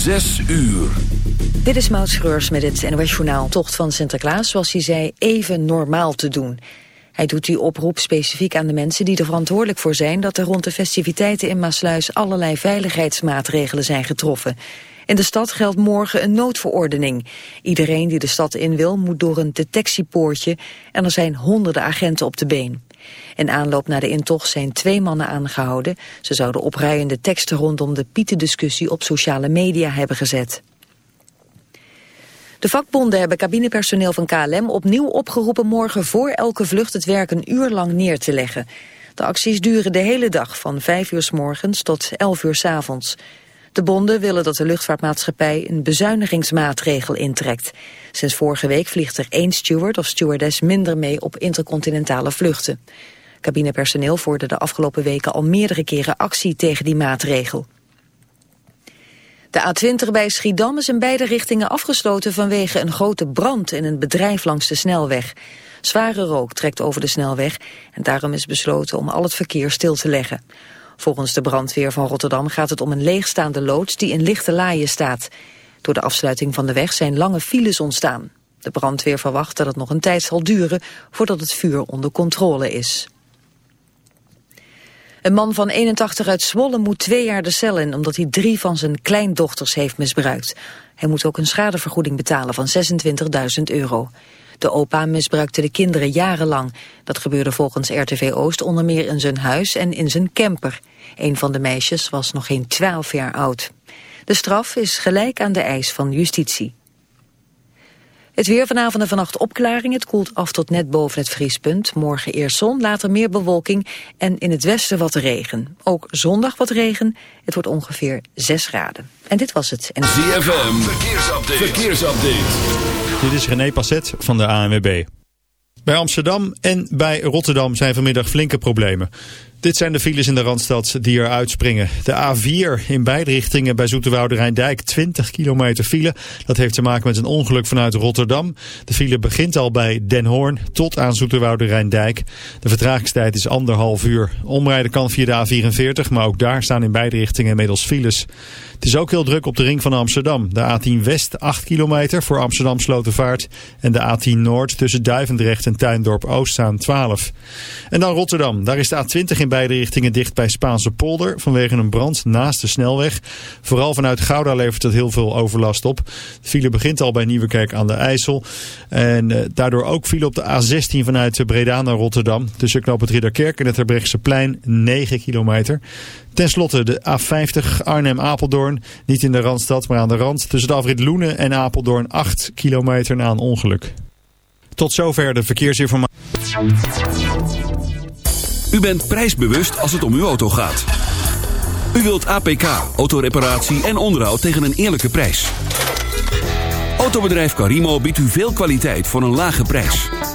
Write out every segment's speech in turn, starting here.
Zes uur. Dit is Maud Schreurs met het NOS. Tocht van Sinterklaas, zoals hij zei, even normaal te doen. Hij doet die oproep specifiek aan de mensen die er verantwoordelijk voor zijn... dat er rond de festiviteiten in Maasluis allerlei veiligheidsmaatregelen zijn getroffen. In de stad geldt morgen een noodverordening. Iedereen die de stad in wil moet door een detectiepoortje... en er zijn honderden agenten op de been. In aanloop naar de intocht zijn twee mannen aangehouden. Ze zouden opruiende teksten rondom de Pieten-discussie op sociale media hebben gezet. De vakbonden hebben cabinepersoneel van KLM opnieuw opgeroepen morgen voor elke vlucht het werk een uur lang neer te leggen. De acties duren de hele dag van 5 uur s morgens tot 11 uur s avonds. De bonden willen dat de luchtvaartmaatschappij een bezuinigingsmaatregel intrekt. Sinds vorige week vliegt er één steward of stewardess minder mee op intercontinentale vluchten. Cabinepersoneel voerde de afgelopen weken al meerdere keren actie tegen die maatregel. De A20 bij Schiedam is in beide richtingen afgesloten vanwege een grote brand in een bedrijf langs de snelweg. Zware rook trekt over de snelweg en daarom is besloten om al het verkeer stil te leggen. Volgens de brandweer van Rotterdam gaat het om een leegstaande loods die in lichte laaien staat. Door de afsluiting van de weg zijn lange files ontstaan. De brandweer verwacht dat het nog een tijd zal duren voordat het vuur onder controle is. Een man van 81 uit Zwolle moet twee jaar de cel in... omdat hij drie van zijn kleindochters heeft misbruikt. Hij moet ook een schadevergoeding betalen van 26.000 euro. De opa misbruikte de kinderen jarenlang. Dat gebeurde volgens RTV Oost onder meer in zijn huis en in zijn camper. Een van de meisjes was nog geen 12 jaar oud. De straf is gelijk aan de eis van justitie. Het weer vanavond en vannacht opklaring. Het koelt af tot net boven het vriespunt. Morgen eerst zon, later meer bewolking en in het westen wat regen. Ook zondag wat regen. Het wordt ongeveer 6 graden. En dit was het. En... ZFM, verkeersupdate. verkeersupdate. Dit is René Passet van de ANWB. Bij Amsterdam en bij Rotterdam zijn vanmiddag flinke problemen. Dit zijn de files in de Randstad die er uitspringen. De A4 in beide richtingen bij Zoeterwoude Rijndijk 20 kilometer file. Dat heeft te maken met een ongeluk vanuit Rotterdam. De file begint al bij Den Hoorn tot aan Zoeterwoude Rijndijk. De vertragingstijd is anderhalf uur. Omrijden kan via de A44, maar ook daar staan in beide richtingen inmiddels files. Het is ook heel druk op de ring van Amsterdam. De A10 West 8 kilometer voor Amsterdam Slotenvaart. En de A10 Noord tussen Duivendrecht en Tuindorp Oost staan 12. En dan Rotterdam. Daar is de A20 in beide richtingen dicht bij Spaanse polder vanwege een brand naast de snelweg. Vooral vanuit Gouda levert het heel veel overlast op. De file begint al bij Nieuwekerk aan de IJssel. En uh, daardoor ook file op de A16 vanuit Breda naar Rotterdam. Tussen knoop het Ridderkerk en het plein 9 kilometer. Ten slotte de A50 Arnhem-Apeldoorn. Niet in de Randstad, maar aan de rand. Tussen de afrit Loenen en Apeldoorn 8 kilometer na een ongeluk. Tot zover de verkeersinformatie. U bent prijsbewust als het om uw auto gaat. U wilt APK, autoreparatie en onderhoud tegen een eerlijke prijs. Autobedrijf Carimo biedt u veel kwaliteit voor een lage prijs.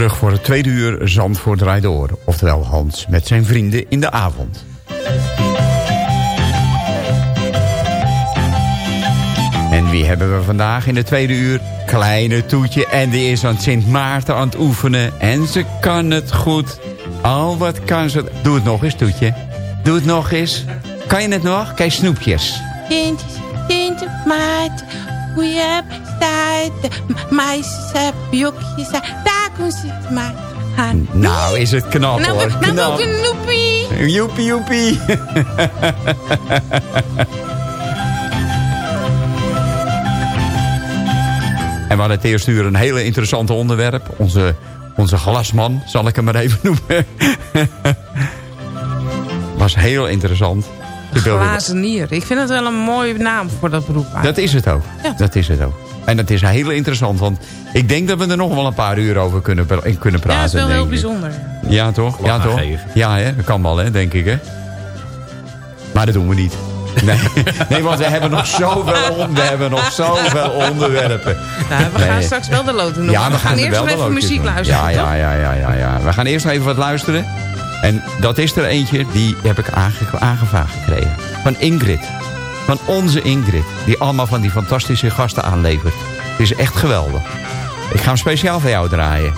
Terug voor het tweede uur Zandvoort draait door. Oftewel Hans met zijn vrienden in de avond. En wie hebben we vandaag in de tweede uur? Kleine Toetje en die is aan Sint Maarten aan het oefenen. En ze kan het goed. Al wat kan ze... Doe het nog eens, Toetje. Doe het nog eens. Kan je het nog? Kijk, snoepjes. Sint, Sint Maarten, je hebt tijd. Meisjes hebben jokjes maar. Nou, is het knap Nou, hoor. nou Knap. een noepie. Joepie, joepie. en we hadden het eerste uur een hele interessante onderwerp. Onze, onze glasman, zal ik hem maar even noemen. Was heel interessant. De Glazenier. Ik vind het wel een mooie naam voor dat beroep. Dat is het ook. Ja. Dat is het ook. En het is heel interessant, want ik denk dat we er nog wel een paar uur over kunnen, pra- kunnen praten. Ja, dat is wel heel bijzonder. Ja, toch? Ja, toch? Ja, hè? dat kan wel, hè, denk ik, hè? Maar dat doen we niet. Nee, nee want we hebben nog zoveel, on- we hebben nog zoveel onderwerpen. Nou, we gaan Nee. straks wel de loten doen. Ja, we, gaan er eerst nog even muziek doen. luisteren. Ja, ja, ja, ja, ja, ja. We gaan eerst nog even wat luisteren. En dat is er eentje, die heb ik aange aangevraagd gekregen. Van Ingrid. Van onze Ingrid. Die allemaal van die fantastische gasten aanlevert. Het is echt geweldig. Ik ga hem speciaal voor jou draaien.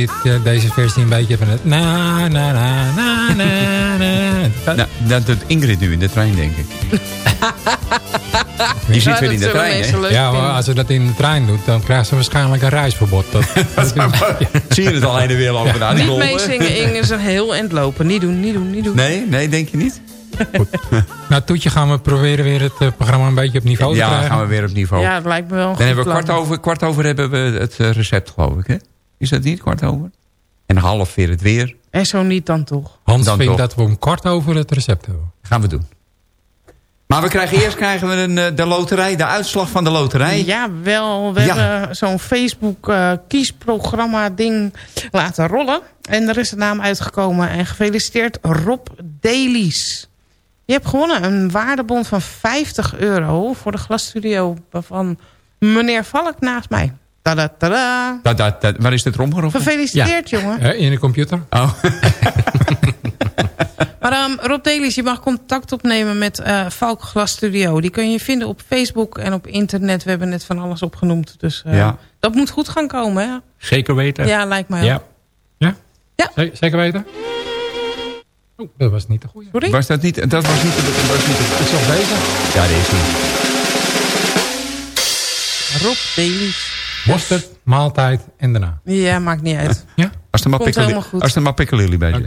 Dit, eh, deze versie een beetje van het na na na na na na. Dat- Nou, dat doet Ingrid nu in de trein, denk ik. Je zit weer in de trein, hè? ja, maar als ze dat in de trein doet, dan krijgt ze waarschijnlijk een reisverbod. Dat, dat Zie je het al heen en weer lopen naar die Niet meezingen, Inge, is een heel eind lopen. Niet doen, niet doen, niet doen. Nee, nee, denk je niet? nou, Toetje gaan we proberen weer het eh, programma een beetje op niveau te Ja, krijgen. gaan we weer op niveau. Ja, het lijkt me wel een Dan goed hebben we kwart over, kwart over hebben we het eh, recept, geloof ik, hè? Is dat niet kwart over? En half weer het weer. En zo niet dan toch. Hans Dan vindt toch. dat we om kwart over het recept hebben. Gaan we doen. Maar we krijgen eerst krijgen we een, eh, de loterij, de uitslag van de loterij. Ja, wel. We Ja. hebben zo'n Facebook eh, kiesprogramma ding laten rollen. En er is een naam uitgekomen. En gefeliciteerd Rob Dailies. Je hebt gewonnen een waardebon van 50 euro voor de glasstudio van meneer Valk naast mij. Tada, waar is dit romgeroffen? Gefeliciteerd, jongen. In de computer. Oh. Maar ehm, Rob Delis, je mag contact opnemen met eh Valk Glasstudio. Die kun je vinden op Facebook en op internet. We hebben net van alles opgenoemd. Dus eh, Ja. dat moet goed gaan komen, hè? Zeker weten. Ja, lijkt mij Ja. ook. Ja? Ja. Ze- Zeker weten? Oh, dat was niet de goede. Sorry? Was dat niet... Dat was niet... Dat was niet Het is nog deze. ja, deze niet. Rob Delis. Mosterd, maaltijd en daarna. Ja, maakt niet uit. Ja? Als er maar, piccoli- als er maar bij.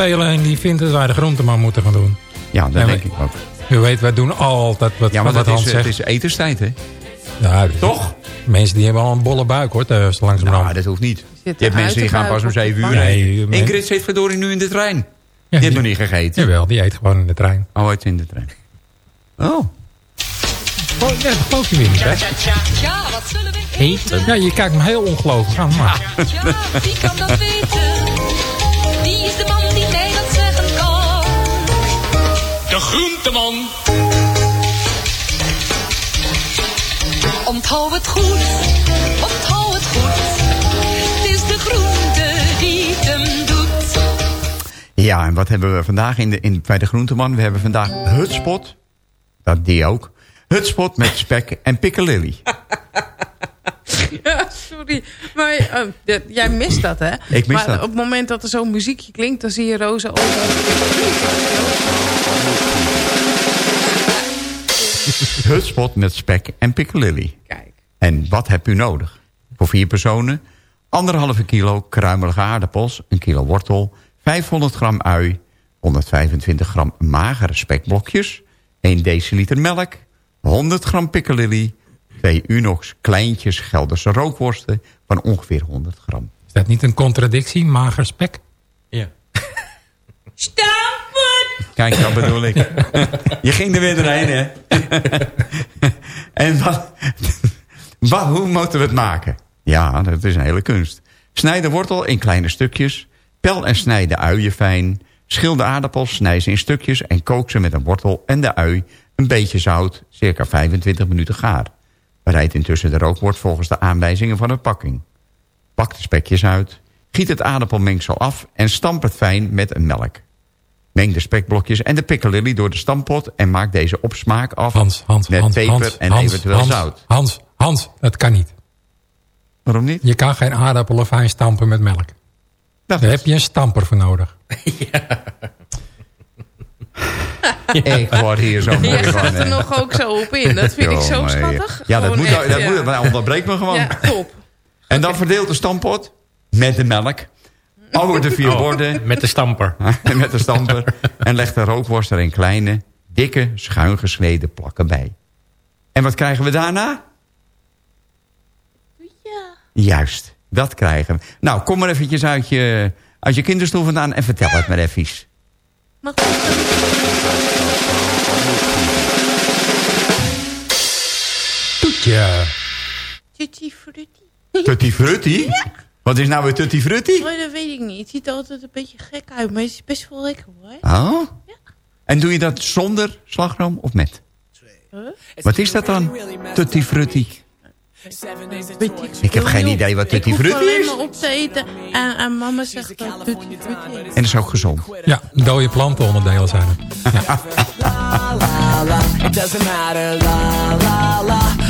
Spelen en die vindt dat wij de groenteman moeten gaan doen. Ja, dat Ja, denk maar- ik ook. U weet, wij doen altijd wat, Ja, maar wat dat Hans is, zegt. het is etenstijd, hè? Ja, Toch? Mensen die hebben al een bolle buik, hoor, eh, zo langzamerhand. Nou, dat hoeft niet. Je hebt mensen die gaan pas om 7 uur. Nee, Ingrid zit verdorie nu in de trein. Ja, die heeft nog niet gegeten. Jawel, die eet gewoon in de trein. Oh, in de trein. Oh. Oh, ja, dat geloof je weer niet, hè? Ja, wat zullen we eten? Ja, je kijkt me heel ongelooflijk aan. Maar Ja, wie kan dat weten? Groenteman. Onthoud het goed, onthoud het goed. Het is de groente die hem doet. Ja, en wat hebben we vandaag in de, in, bij de groenteman? We hebben vandaag Hutspot. Dat die ook. Hutspot met spek en piccalilli. Ja, sorry. Maar eh, dat- jij mist dat, hè? Ik mis maar dat. op het moment dat er zo'n muziekje klinkt... dan zie je Rosa over. Hutspot met spek en piccalilli. Kijk. En wat hebt u nodig? Voor vier personen, anderhalve kilo kruimelige aardappels, een kilo wortel, 500 gram ui, 125 gram magere spekblokjes, 1 deciliter melk, 100 gram piccalilli, 2 Unox kleintjes Gelderse rookworsten van ongeveer 100 gram. Is dat niet een contradictie? Mager spek? Kijk, dat bedoel ik. Je ging er weer doorheen, hè? en wat, wat, hoe moeten we het maken? Ja, dat is een hele kunst. Snij de wortel in kleine stukjes. Pel en snij de uien fijn. Schil de aardappels, snij ze in stukjes... en kook ze met een wortel en de ui... een beetje zout, circa 25 minuten gaar. Bereid intussen de rookworst volgens de aanwijzingen van de pakking. Pak de spekjes uit. Giet het aardappelmengsel af en stamp het fijn met een melk. Meng de spekblokjes en de piccalilli door de stampot... en maak deze op smaak af Hans, Hans, met Hans, peper Hans, en Hans, eventueel Hans, zout. Hans, Hans, dat kan niet. Waarom niet? Je kan geen aardappelen fijn stampen met melk. Dat Daar heb je een stamper voor nodig. Ik word hier zo mooi van. gaat er nog ook zo op in. Dat vind ik zo schattig. Ja, dat moet, echt, dat ja. moet, dat onderbreekt me gewoon. Ja, top. En dan verdeelt de stampot met de melk over de vier borden Met de stamper. met de stamper en leg de rookworst er in kleine, dikke, schuin gesneden plakken bij. En wat krijgen we daarna? Juist, dat krijgen we. Nou, kom maar eventjes uit je, uit je kinderstoel vandaan en vertel het maar even. Mag ik Toetje. Tutti frutti? Tutti frutti? Wat is nou weer tutti frutti? Oh, dat weet ik niet. Het ziet er altijd een beetje gek uit, maar het is best wel lekker hoor. Oh? En doe je dat zonder slagroom of met? Wat is dat dan? Tutti frutti. Weet Ik heb geen idee wat tutti Ik hoef frutti alleen is. maar op te eten. En, en mama zegt dat tutti frutti is. En dat is ook gezond. Ja, dode plantenonderdelen zijn het. It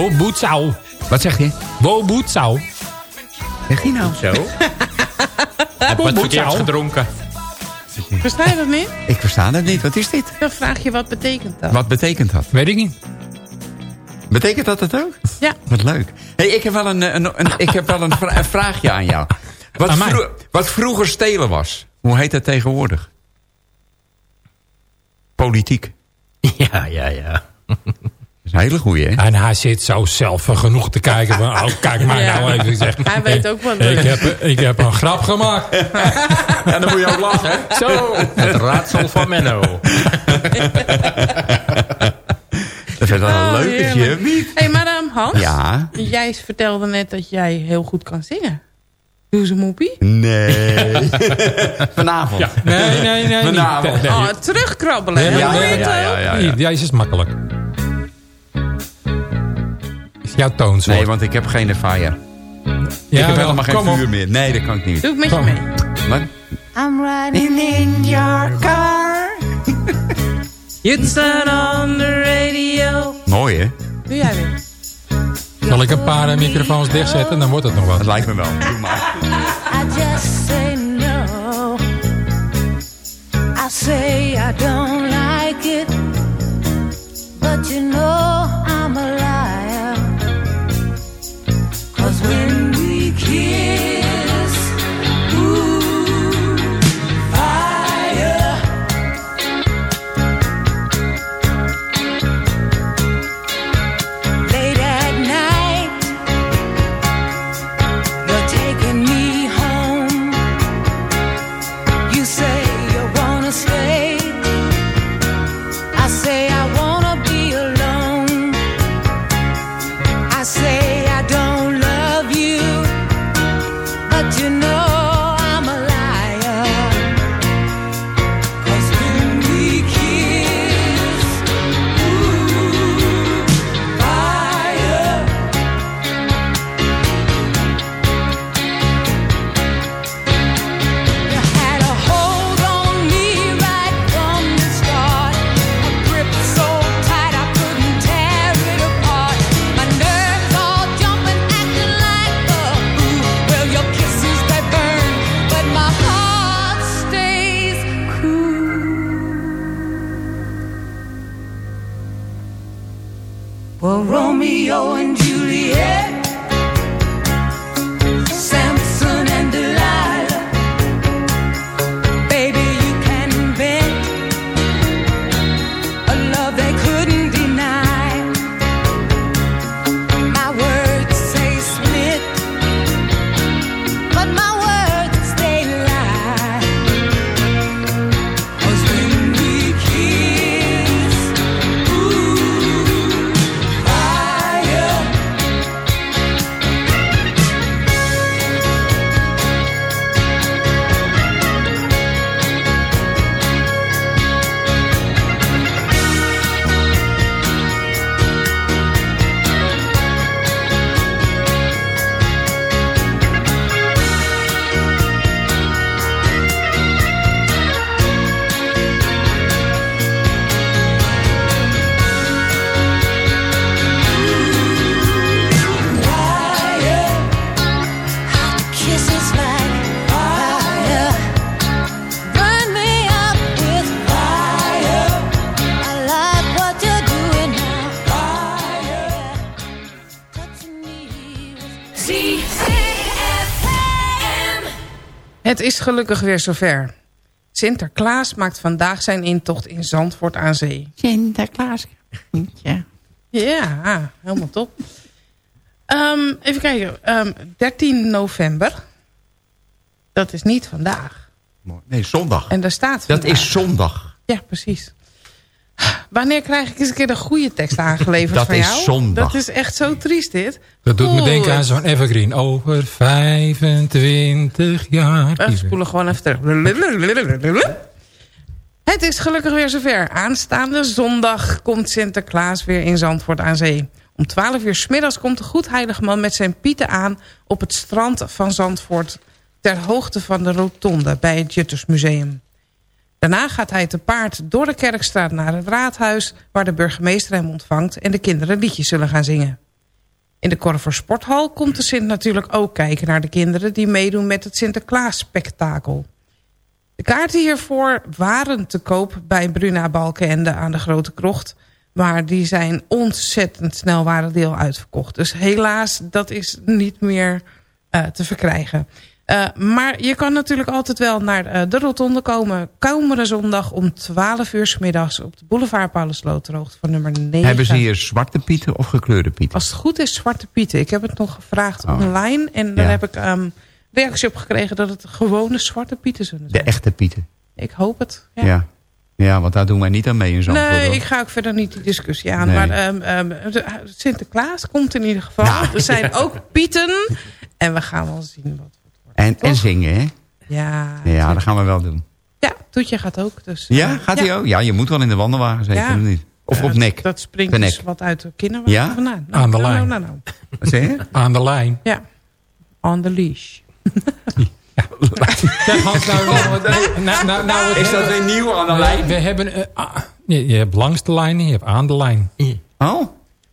Wo boetsau. Wat zeg je? Wo boetsau. Zeg je nou? Zo. Heb wat verkeerd gedronken. Versta je dat niet? Ik versta het niet. Wat is dit? Dan vraag je wat betekent dat? Wat betekent dat? Weet ik niet. Betekent dat het ook? Ja. Wat leuk. Hey, ik heb wel een, een, een- ik heb wel een, vra- een vraagje aan jou. Wat, Aan mij? vro- wat vroeger stelen was. Hoe heet dat tegenwoordig? Politiek. Ja, ja, ja. Dat is een hele goeie, hè? En hij zit zo zelf genoeg te kijken. Van, oh, kijk maar Ja. nou even. Ik zeg, Hij weet ook wat ik leuk. heb, ik heb een grap gemaakt. Ja, dan moet je ook lachen, hè? Zo, het raadsel van Menno. Dat is wel een Oh, leuketje? Hé, hey, madame Hans. Ja. Jij vertelde net dat jij heel goed kan zingen. Doe ze moepie. Nee. Vanavond. Ja. Nee, nee, nee. Vanavond. Oh, terugkrabbelen. Nee, ja, ja, ja, ja. Deze is makkelijk. Is jouw toonsoort. Nee, want ik heb geen fire. ja, ik heb wel, helemaal geen vuur meer. Nee, dat kan ik niet. Doe ik met je mee. Wat? I'm riding in your car. You turn on the radio. Mooi, hè? Doe jij weer. Zal ik een paar eh, microfoons dichtzetten? Dan wordt het nog Dat wat. lijkt me wel. Doe maar. I just say no. I say I don't radio and Het is gelukkig weer zover. Sinterklaas maakt vandaag zijn intocht in Zandvoort aan Zee. Sinterklaas. Ja. Ja, helemaal top. Ehm, even kijken. Ehm, 13 november. Dat is niet vandaag. Nee, zondag. En daar staat Dat is zondag. Ja, precies. Wanneer krijg ik eens een keer de goede tekst aangeleverd Dat van is jou? zondag. Dat is echt zo triest dit. Dat doet me denken aan zo'n evergreen. Over 25 jaar. We spoelen gewoon even terug. Het is gelukkig weer zover. Aanstaande zondag komt Sinterklaas weer in Zandvoort aan zee. Om 12 uur 's middags komt de goedheilige man met zijn pieten aan... op het strand van Zandvoort... ter hoogte van de rotonde bij het Juttersmuseum. Daarna gaat hij te paard door de Kerkstraat naar het raadhuis... waar de burgemeester hem ontvangt en de kinderen liedjes zullen gaan zingen. In de Korver Sporthal komt de Sint natuurlijk ook kijken naar de kinderen... die meedoen met het Sinterklaas-spektakel. De kaarten hiervoor waren te koop bij Bruna Balkenende aan de Grote Krocht... maar die zijn ontzettend snel waren deel uitverkocht. Dus helaas, dat is niet meer uh, te verkrijgen. Uh, maar je kan natuurlijk altijd wel naar uh, de Rotonde komen. Komende zondag om 12 uur s middags op de boulevard Paulusloterhoogte van nummer 9. Hebben ze hier zwarte pieten of gekleurde pieten? Als het goed is zwarte pieten. Ik heb het nog gevraagd oh. online. En daar ja. heb ik um, reactie op gekregen dat het gewone zwarte pieten zijn. De echte pieten? Ik hoop het, ja. ja. Ja, want daar doen wij niet aan mee in zo'n Nee, hoor. ik ga ook verder niet die discussie aan. Nee. Maar um, um, Sinterklaas komt in ieder geval. Nou, er zijn ja. ook pieten. En we gaan wel zien wat en, en zingen, hè? Ja. Ja, dat gaan we wel doen. Ja, Toetje gaat ook. Dus, ja, gaat hij ja. ook? Ja, je moet wel in de wandelwagen zeker ja. niet. Of ja, op nek. Dat, springt dus wat uit de kinderwagen ja? vandaan. Nou, Aan de lijn. Nou, nou, Wat zeg je? Aan de lijn. Ja. On the leash. Hans, nou, nou, nou, nou Is dat weer nieuw aan de lijn? We hebben, uh, je, je hebt langs de lijn en je hebt aan de lijn. Oh?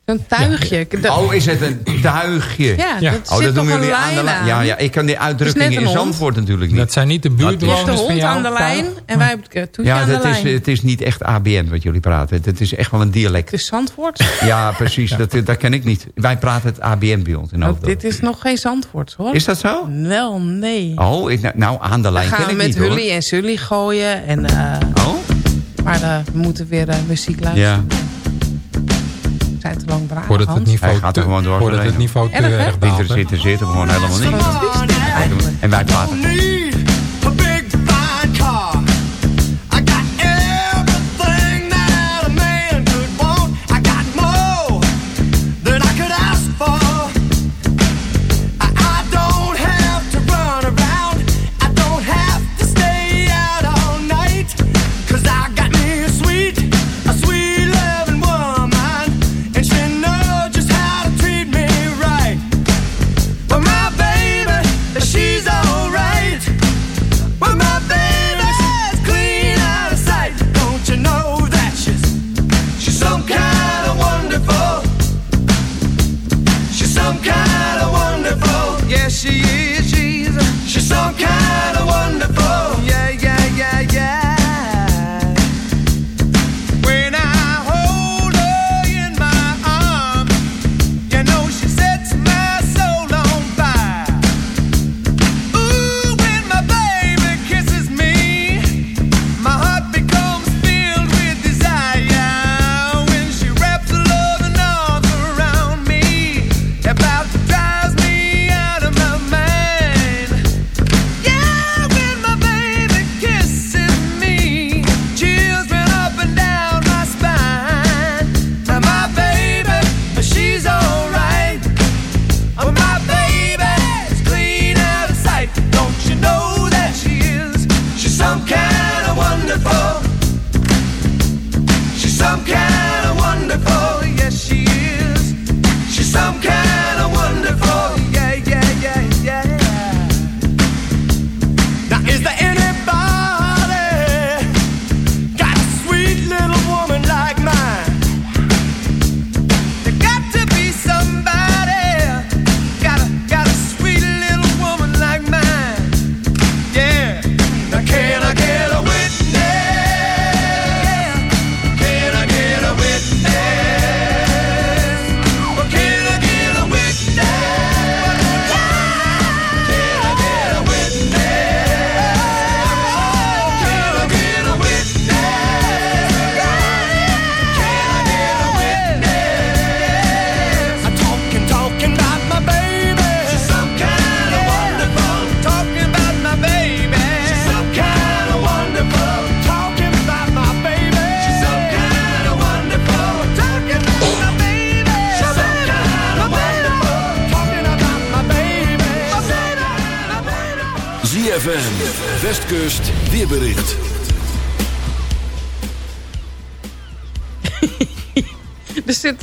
Een tuigje. Ja. Oh, is het een tuigje? Ja, ja. dat oh, dat doen jullie aan de lijn. Ja, ja, ik kan die uitdrukkingen in Zandvoort natuurlijk niet. Dat zijn niet de buurtbewoners van jou. de hond aan de lijn en wij hebben het toetje ja, aan dat de is, lijn. het is niet echt ABN wat jullie praten. Het is echt wel een dialect. Het is Zandvoort. Ja, precies. Dat, dat ken ik niet. Wij praten het ABN bij ons in oh, Dit is nog geen Zandvoort, hoor. Is dat zo? Wel, nee. Oh, ik, nou, aan de lijn ken ik niet, niet, hoor. gaan we met Hully en Sully gooien. En, uh, oh? Maar uh, we moeten weer uh, muziek luisteren. Ja zijn te lang. Voordat het niveau Hij gaat er gewoon door. Voordat het niveau te erg daalt. Er hem gewoon helemaal niet. En wij praten.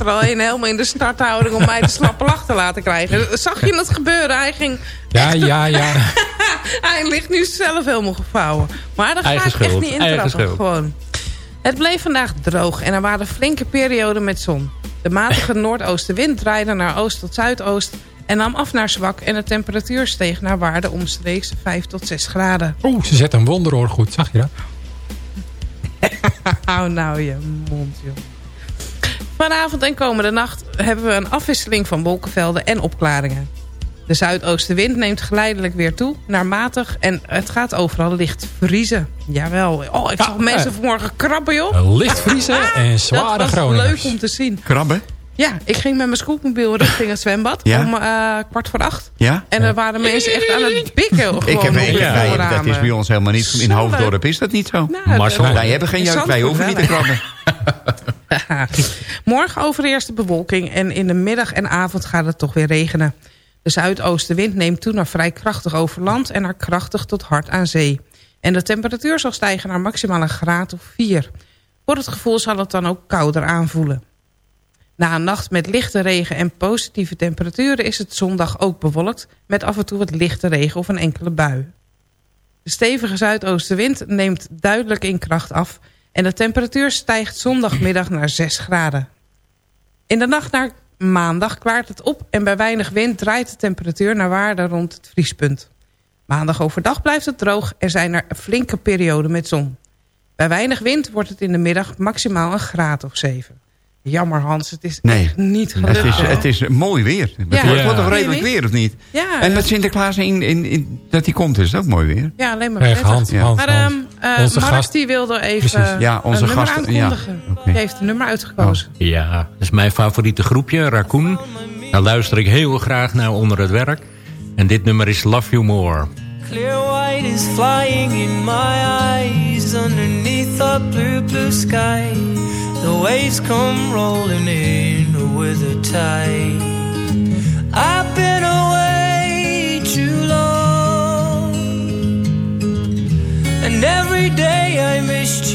Er al een helemaal in de starthouding om mij de slappe lach te laten krijgen. Zag je het gebeuren? Hij ging... Ja, ja, ja. Hij ligt nu zelf helemaal gevouwen. Maar daar ga Eigen ik echt niet in trappen. schuld. Gewoon. Het bleef vandaag droog en er waren flinke perioden met zon. De matige noordoostenwind draaide naar oost tot zuidoost en nam af naar zwak en de temperatuur steeg naar waarde omstreeks 5 tot 6 graden. Oeh, ze zet een wonderoor goed. Zag je dat? Hou nou je mond, joh. Vanavond en komende nacht hebben we een afwisseling van wolkenvelden en opklaringen. De zuidoostenwind neemt geleidelijk weer toe naar matig en het gaat overal licht vriezen. Jawel. Oh, ik Ja, zag mensen eh, vanmorgen krabben, joh. Licht vriezen en zware Dat was leuk om te zien. Krabben? Ja, ik ging met mijn scootmobiel richting het zwembad Ja? om eh, kwart voor acht. Ja? En er waren mensen echt aan het bikken. Gewoon Ik heb, wij- voorramen. dat is bij ons helemaal niet. In Hoofddorp is dat niet zo. Nou, Marcel. Wij hebben geen jeugd, wij hoeven niet te krabben. Morgen overeerst de bewolking en in de middag en avond gaat het toch weer regenen. De zuidoostenwind neemt toe naar vrij krachtig over land en naar krachtig tot hard aan zee. En de temperatuur zal stijgen naar maximaal een graad of 4. Voor het gevoel zal het dan ook kouder aanvoelen. Na een nacht met lichte regen en positieve temperaturen is het zondag ook bewolkt... met af en toe wat lichte regen of een enkele bui. De stevige zuidoostenwind neemt duidelijk in kracht af... en de temperatuur stijgt zondagmiddag naar 6 graden. In de nacht naar maandag klaart het op... en bij weinig wind draait de temperatuur naar waarde rond het vriespunt. Maandag overdag blijft het droog en zijn er flinke perioden met zon. Bij weinig wind wordt het in de middag maximaal een graad of 7. Jammer Hans, het is Nee. echt niet Het gelukt. is, hè? het is mooi weer. Het Ja. wordt wordt toch redelijk weer, of niet? Ja, En met Sinterklaas in, in, in, dat die komt, is het ook mooi weer. ja, alleen maar Echt, prettig. Hans, Ja. Hans, Maar ehm eh, Onze Mark gast. die wilde even Precies. Ja, onze een nummer gast, ja. Die heeft een nummer uitgekozen. Ja, dat is mijn favoriete groepje, Raccoon. Daar luister ik heel graag naar onder het werk. En dit nummer is Love You More. Clear white is flying in my eyes underneath the blue, blue sky. The waves come rolling in with a tide. I've been away too long, and every day I missed you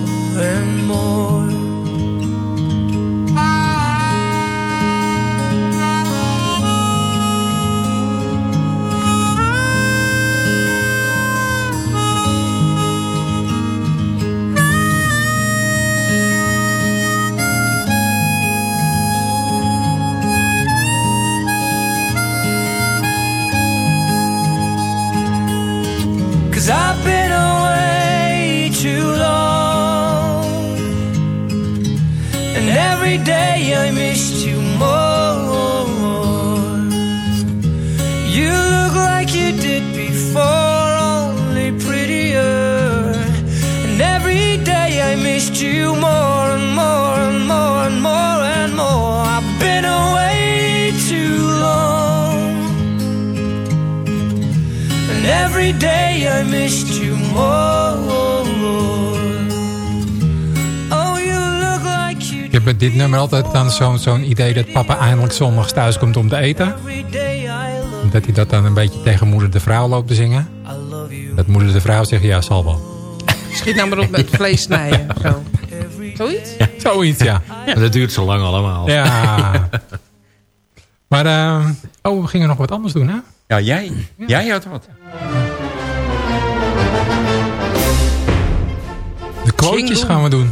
Cause I've been away too long. And every day I missed you day I missed you more. Oh, you look like you Ik heb met dit nummer altijd dan zo'n zo'n idee dat papa eindelijk zondags thuis komt om te eten. Dat hij dat dan een beetje tegen moeder de vrouw loopt te zingen. Dat moeder de vrouw zegt, ja, zal wel. Schiet nou maar op met vlees snijden. Zo. Zoiets? Zoiets, ja. Maar dat duurt zo lang allemaal. Ja. Maar, eh, oh, we gingen nog wat anders doen, hè? Ja, jij, jij had wat. Quotejes Jingle. gaan we doen.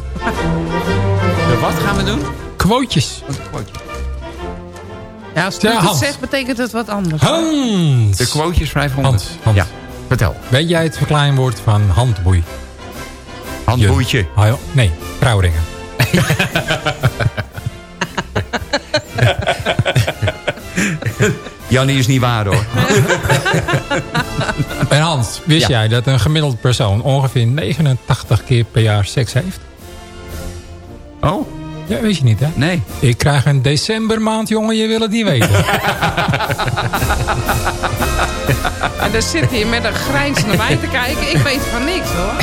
De wat gaan we doen? Quotejes. Ja, als het Ja, het zegt, betekent het wat anders. Hans. De quotejes 500. Hans, Hans. Ja. Vertel. Weet jij het verkleinwoord van handboei? Handboeitje. Ah, nee, trouwringen. Jannie is niet waar hoor. En Hans, wist Ja. jij dat een gemiddeld persoon ongeveer 89 keer per jaar seks heeft? Oh, Ja, weet je niet hè? nee. Ik krijg een decembermaand, jongen, je wil het niet weten. En dan zit hij met een grijns naar mij te kijken. Ik weet van niks hoor.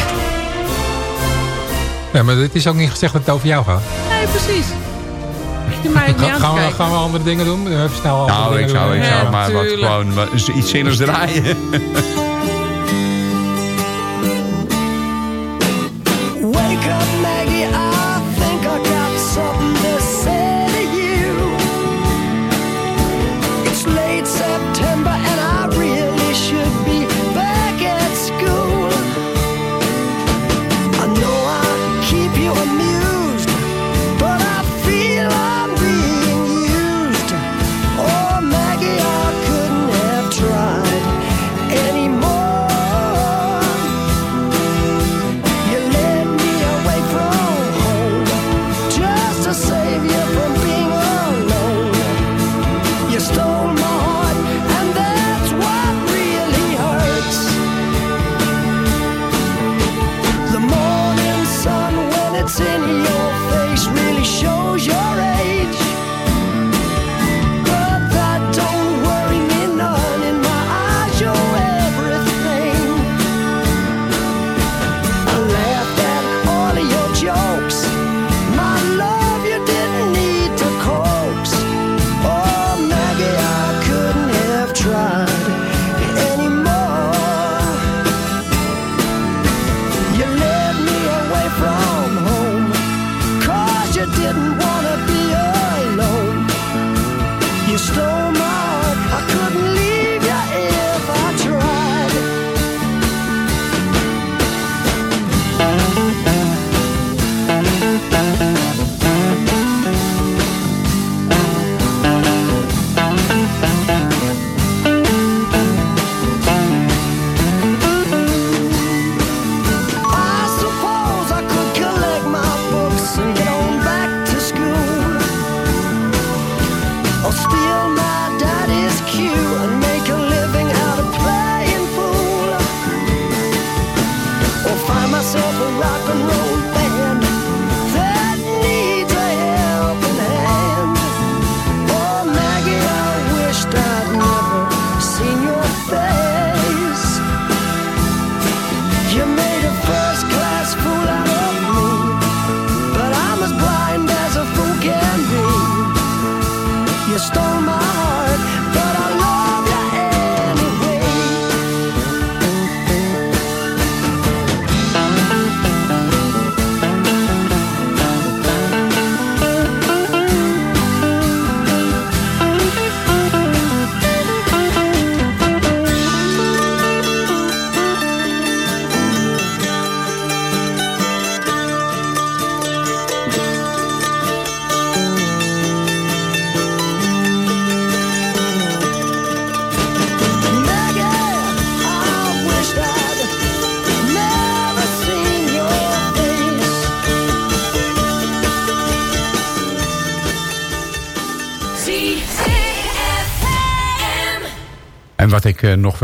ja, maar het is ook niet gezegd dat het over jou gaat. Nee, precies. Je mij niet Ga- aan te gaan, we, gaan we andere dingen doen? Even snel andere Nou, dingen ik zou, doen. ik Ja, zou maar wat gewoon iets zinnigs draaien.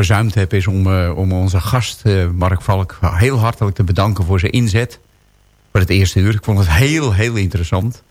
verzuimd heb is om, eh, om onze gast eh, Mark Valk heel hartelijk te bedanken voor zijn inzet. Voor het eerste uur. Ik vond het heel, heel interessant.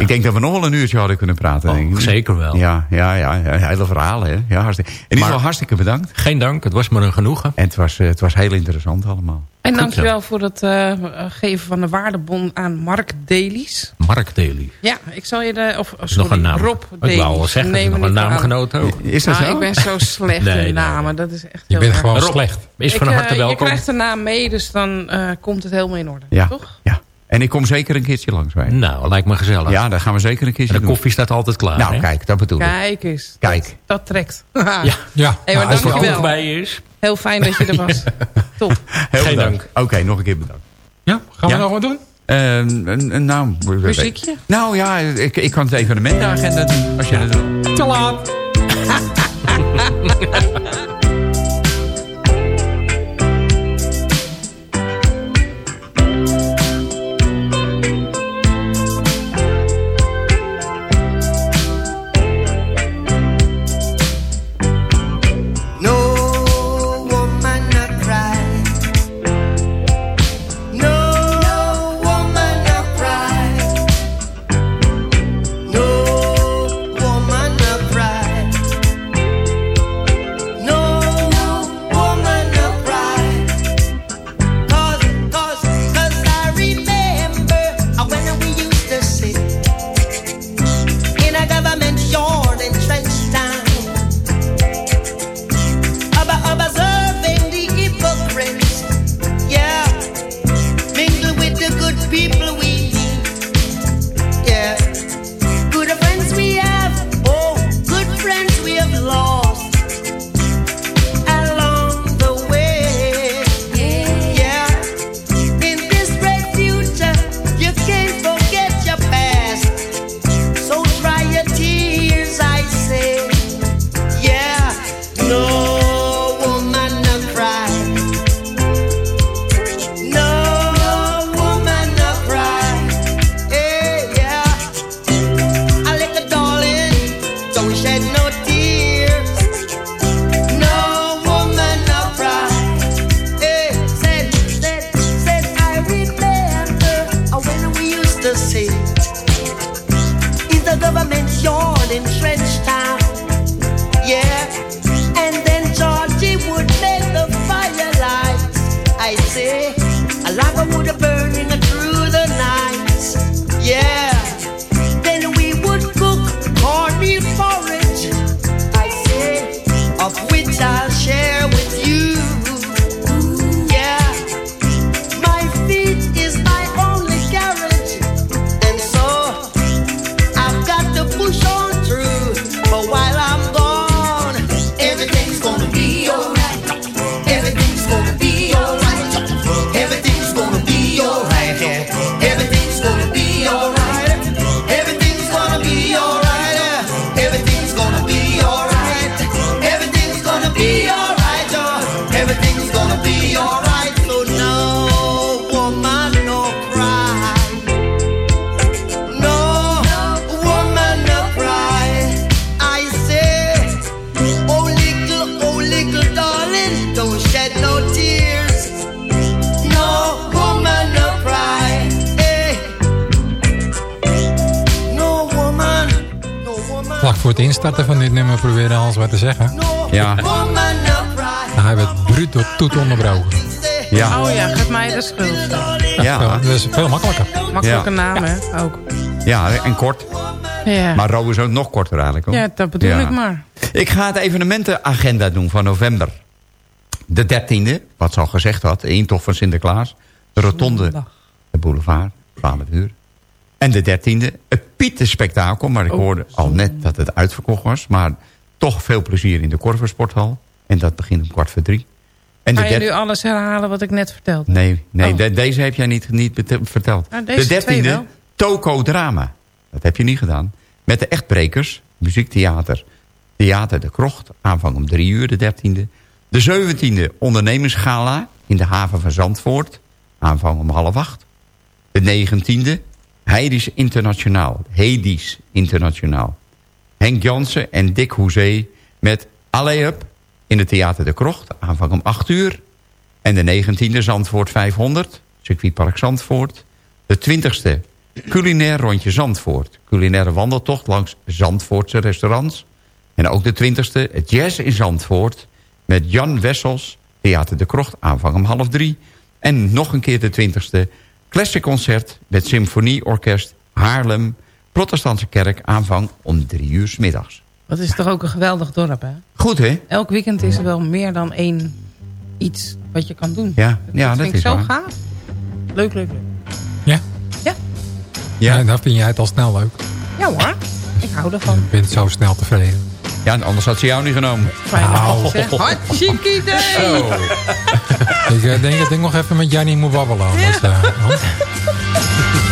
Ik denk dat we nog wel een uurtje hadden kunnen praten. Oh, denk ik. zeker wel. Ja, ja, ja, ja, hele verhalen. Hè? Ja, hartstikke. In ieder geval hartstikke bedankt. Geen dank, het was maar een genoegen. En het was, eh, het was heel interessant allemaal. En Goed dankjewel voor het eh, geven van de waardebon aan Mark Delies. Mark Daly. Ja, ik zal je de... Of, nog een naam. Rob ik Delies. wou al zeggen, Neem nog een naamgenoot ook. Is dat Nou, zo? ik ben zo slecht Nee, in nee, namen. Dat is echt Je heel bent erg. gewoon Rob. slecht. Is Ik, van eh, harte Je welkom. krijgt de naam mee, dus dan eh, komt het helemaal in orde. Ja, Toch? ja. En ik kom zeker een keertje langs bij. Nou, lijkt me gezellig. Ja, dat gaan we zeker een keertje en de doen. koffie staat altijd klaar. Nou, hè? kijk, dat bedoel ik. Kijk eens. Kijk. Dat, dat trekt. Ja, Ja, Hey, maar nou, als er goed bij is. Heel fijn dat je er was. Top. Heel Geen bedankt. Oké, nog een keer bedankt. ja, gaan we Ja. nog wat doen? En- en nou, Muziekje? Nou ja, ik, ik kan het evenementenagenda doen, als je dat wil. Te laat. is veel makkelijker. Makkelijke Ja. naam, hè? Ook. Ja, en kort. Ja, Maar Ro is ook nog korter eigenlijk. Hoor. ja dat bedoel Ja. ik maar. Ik ga het evenementenagenda doen van november. De 13e, wat ze al gezegd had, de intocht van Sinterklaas. De rotonde, de boulevard, 12 uur. En de 13e, het Pieterspektakel. Maar ik Oh, hoorde al net dat het uitverkocht was. Maar toch veel plezier in de Korversporthal. En dat begint om kwart voor drie. En Ga je nu alles herhalen wat ik net vertelde? Nee, nee Oh. de- deze heb jij niet, niet verteld. Deze de twee wel. Toko Drama. Dat heb je niet gedaan. Met de Echtbrekers, muziektheater. Theater De Krocht, aanvang om drie uur, de 13e. De 17e ondernemingsgala in de haven van Zandvoort. Aanvang om half acht. De 19e Heidisch Internationaal. Hedis Internationaal. Henk Jansen en Dick Hoezee met Allee Up in het Theater De Krocht. Aanvang om 8 uur. En de 19e Zandvoort 500, circuitpark Zandvoort. De 20e culinair rondje Zandvoort. Culinaire wandeltocht langs Zandvoortse restaurants. En ook de 20e het jazz in Zandvoort. Met Jan Wessels, Theater de Krocht, aanvang om half drie. En nog een keer de 20e classic concert met symfonieorkest Haarlem. Protestantse kerk, aanvang om drie uur 's middags. Dat is toch ook een geweldig dorp, hè? Goed hè? Elk weekend is er wel meer dan één iets wat je kan doen. Ja, ja dat, vind ik is zo waar. gaaf. Leuk, leuk, leuk. Ja? Ja. Ja. Ja, dan vind jij het al snel leuk. Ja hoor, ik hou ervan. Je bent zo snel tevreden. Ja, anders had ze jou niet genomen. Fijn Nou. dat. Hartstikke idee! Ik eh, denk dat ik nog even met Jannie moet babbelen. Anders, eh.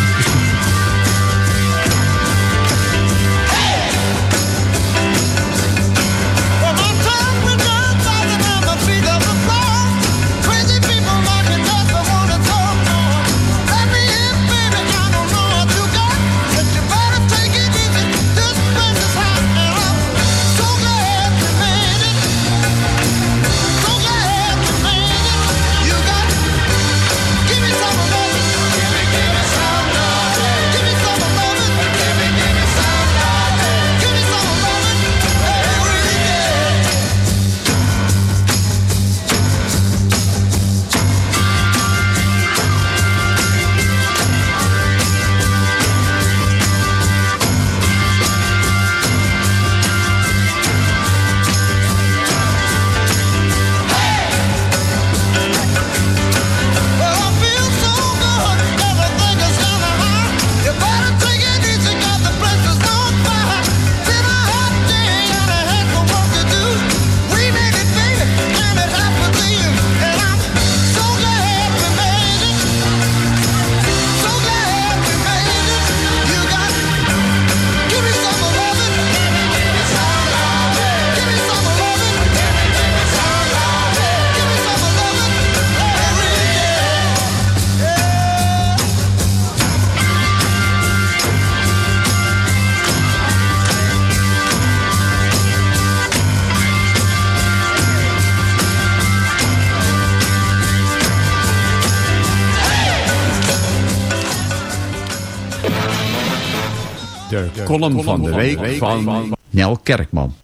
column van de week van Nel Kerkman.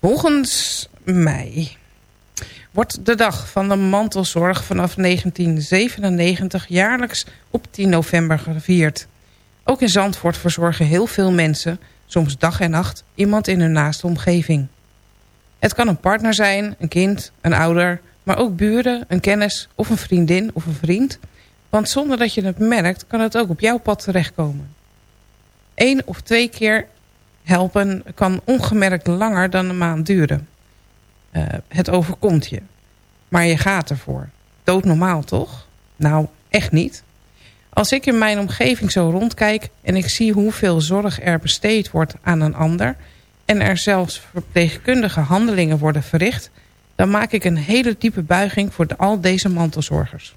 Volgens mij wordt de dag van de mantelzorg vanaf 1997 jaarlijks op 10 november gevierd. Ook in Zandvoort verzorgen heel veel mensen, soms dag en nacht, iemand in hun naaste omgeving. Het kan een partner zijn, een kind, een ouder, maar ook buren, een kennis of een vriendin of een vriend. Want zonder dat je het merkt, kan het ook op jouw pad terechtkomen. Eén of twee keer helpen kan ongemerkt langer dan een maand duren. Eh, het overkomt je. Maar je gaat ervoor. Doodnormaal, toch? Nou, echt niet. Als ik in mijn omgeving zo rondkijk en ik zie hoeveel zorg er besteed wordt aan een ander... en er zelfs verpleegkundige handelingen worden verricht... dan maak ik een hele diepe buiging voor al deze mantelzorgers.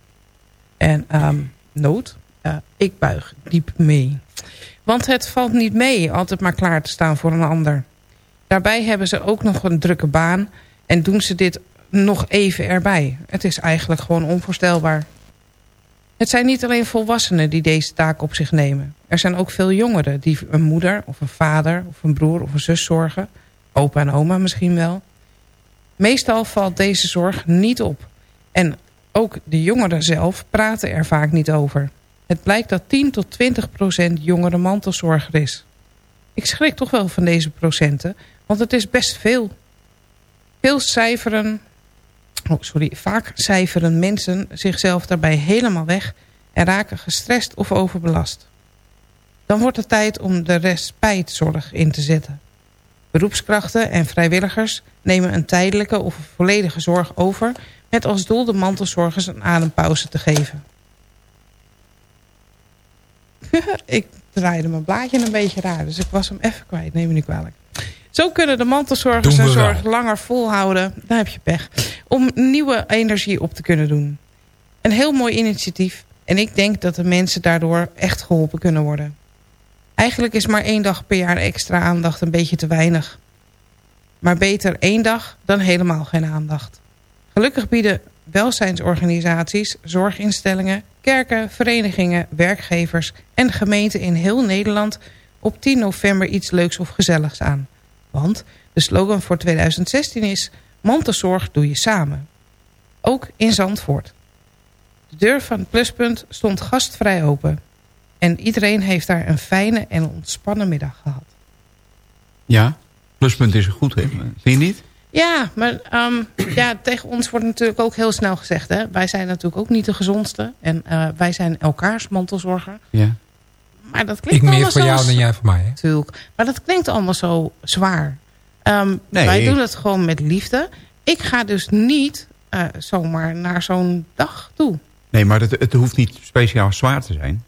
En ehm nood, eh, ik buig diep mee. Want het valt niet mee altijd maar klaar te staan voor een ander. Daarbij hebben ze ook nog een drukke baan en doen ze dit nog even erbij. Het is eigenlijk gewoon onvoorstelbaar. Het zijn niet alleen volwassenen die deze taak op zich nemen. Er zijn ook veel jongeren die een moeder of een vader of een broer of een zus zorgen. Opa en oma misschien wel. Meestal valt deze zorg niet op. En ook de jongeren zelf praten er vaak niet over. Het blijkt dat 10 tot 20 procent jongere mantelzorger is. Ik schrik toch wel van deze procenten, want het is best veel. Veel cijferen, oh sorry, vaak cijferen mensen zichzelf daarbij helemaal weg en raken gestrest of overbelast. Dan wordt het tijd om de respijtzorg in te zetten. Beroepskrachten en vrijwilligers nemen een tijdelijke of volledige zorg over... met als doel de mantelzorgers een adempauze te geven. ik draaide mijn blaadje een beetje raar, dus ik was hem even kwijt. Neem me niet kwalijk. Zo kunnen de mantelzorgers hun zorg langer volhouden. Dan heb je pech. Om nieuwe energie op te kunnen doen. Een heel mooi initiatief. En ik denk dat de mensen daardoor echt geholpen kunnen worden. Eigenlijk is maar één dag per jaar extra aandacht een beetje te weinig. Maar beter één dag dan helemaal geen aandacht. Gelukkig bieden welzijnsorganisaties, zorginstellingen, kerken, verenigingen, werkgevers en gemeenten in heel Nederland op 10 november iets leuks of gezelligs aan. Want de slogan voor 2016 is Mantelzorg doe je samen. Ook in Zandvoort. De deur van het pluspunt stond gastvrij open. En iedereen heeft daar een fijne en ontspannen middag gehad. Ja, pluspunt is goed, hè? Zie je niet? Ja, maar um, ja, tegen ons wordt natuurlijk ook heel snel gezegd... Hè? wij zijn natuurlijk ook niet de gezondste. En uh, wij zijn elkaars mantelzorger. Ja. Maar dat klinkt Ik meer allemaal voor zo... jou dan jij voor mij. Hè? Natuurlijk. Maar dat klinkt allemaal zo zwaar. Um, Nee. Wij doen het gewoon met liefde. Ik ga dus niet uh, zomaar naar zo'n dag toe. Nee, maar het, het hoeft niet speciaal zwaar te zijn.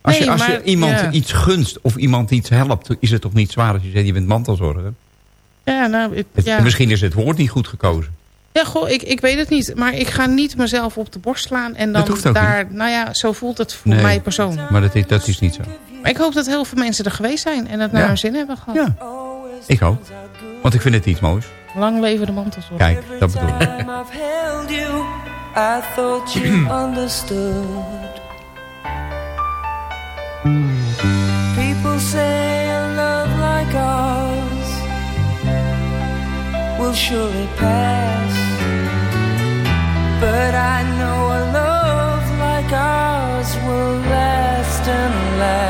Als, Nee, je, als maar- je iemand ja. iets gunst of iemand iets helpt... is het toch niet zwaar als je zegt je bent mantelzorger? Ja, nou, ik, Het-. Misschien is het woord niet goed gekozen. Ja, goh, ik, ik weet het niet. Maar ik ga niet mezelf op de borst slaan. En dan Dat hoeft ook daar, nou ja, zo voelt het voor Nee. mij persoonlijk. Maar dat is, dat is niet zo. Maar ik hoop dat heel veel mensen er geweest zijn. En het naar Ja. hun zin hebben gehad. Ja, ik ook. Want ik vind het iets moois. Lang leven de mantelzorg. Kijk, dat bedoel ik. time I've held you, I thought you understood. People say will surely pass. But I know a love like ours will last and last.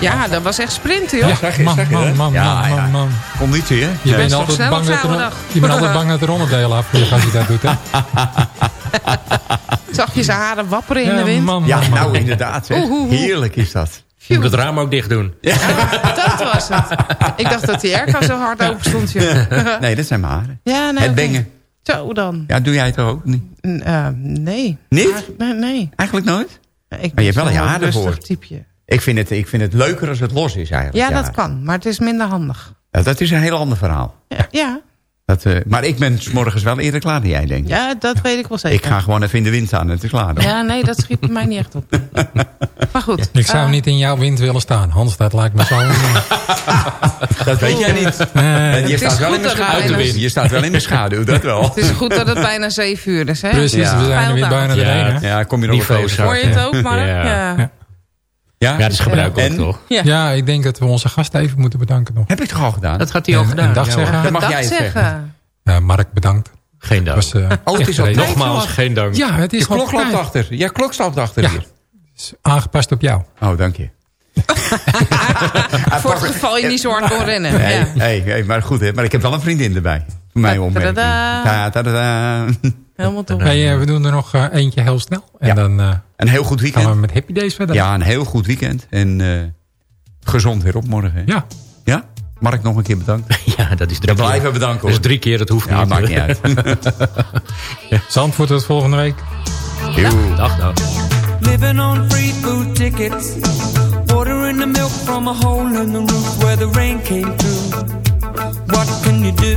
Ja, dat was echt sprinten, joh. Ja, Zag je, man, zag je man, man, Ja, man, ja. man, man. Conditie, hè? Je, bent toch altijd snel bang dat er, je bent altijd bang dat er onderdelen afvliegen als je dat doet, hè? Zag je zijn haren wapperen in Ja, de wind? man, Ja, man, man. nou inderdaad. Zeg. Heerlijk is dat. Je moet het raam ook dicht doen. Dat was het. Ik dacht dat die airco zo hard open stond, joh. Nee, dat zijn mijn haren. Ja, nee, Het oké. bengen. Zo dan. Ja, doe jij het ook niet? N- eh, nee. Niet? Maar- Nee, nee. Eigenlijk nooit? Ik Maar je hebt wel een ervoor. rustig typeje. Ik vind, het, ik vind het leuker als het los is eigenlijk. Ja, dat kan. Maar het is minder handig. Ja, dat is een heel ander verhaal. Ja, ja, Dat, eh, maar ik ben 's morgens wel eerder klaar dan jij, denk ik. ja, dat weet ik wel zeker. Ik ga gewoon even in de wind staan en het is klaar. dan. Ja, nee, dat schiet mij niet echt op. Maar goed. Ik zou eh, niet in jouw wind willen staan. Hans, dat lijkt me zo... Dat weet jij niet. Je, staat wel in de schaduw. Je staat wel in de schaduw, dat wel. Het is goed dat het bijna zeven uur is, hè? Precies, Ja. we zijn er weer bijna Ja. doorheen, hè? Ja, kom je nog wel. Hoor je het ook, Mark? Ja. Ja. Dat is gebruikelijk En? toch? Ja. Ja, ik denk dat we onze gast even moeten bedanken nog. Heb ik toch al gedaan? Dat gaat hij al En- gedaan. en dag ja, zeggen. hoor. Dan mag jij het zeggen. Ja, Mark, bedankt. Geen dank. Was, eh, Oh, het is al. Nogmaals, geen dank. Ja, het is klok loopt achter. Ja, klok staat achter Ja. hier. Is aangepast op jou. Oh, dank je. Voor het geval je niet zo hard kon rennen. Nee, Ja. hey, hey, maar goed, hè. maar ik heb wel een vriendin erbij. Voor mij opmerking. Helemaal top. Hey, we doen er nog eh, eentje heel snel. En Ja. dan eh, Een heel goed gaan we weekend. met Happy Days verder. Ja, een heel goed weekend. En eh, gezond weer op morgen. hè. Ja. Ja? Mark, nog een keer bedankt. Ja, dat is drie Ja, keer. blijven bedanken Dat is hoor. drie keer, dat hoeft Ja, niet. maakt niet uit. Zandvoort tot volgende week. Dag, dag. Living on free food tickets. Water in the milk from a hole in the roof where the rain came through. What can you do?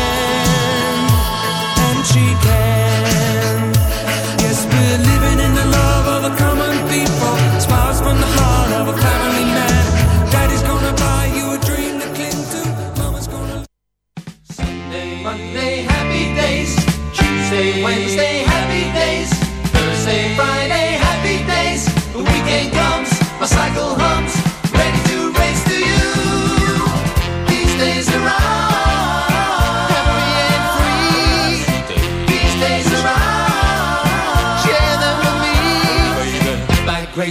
From the heart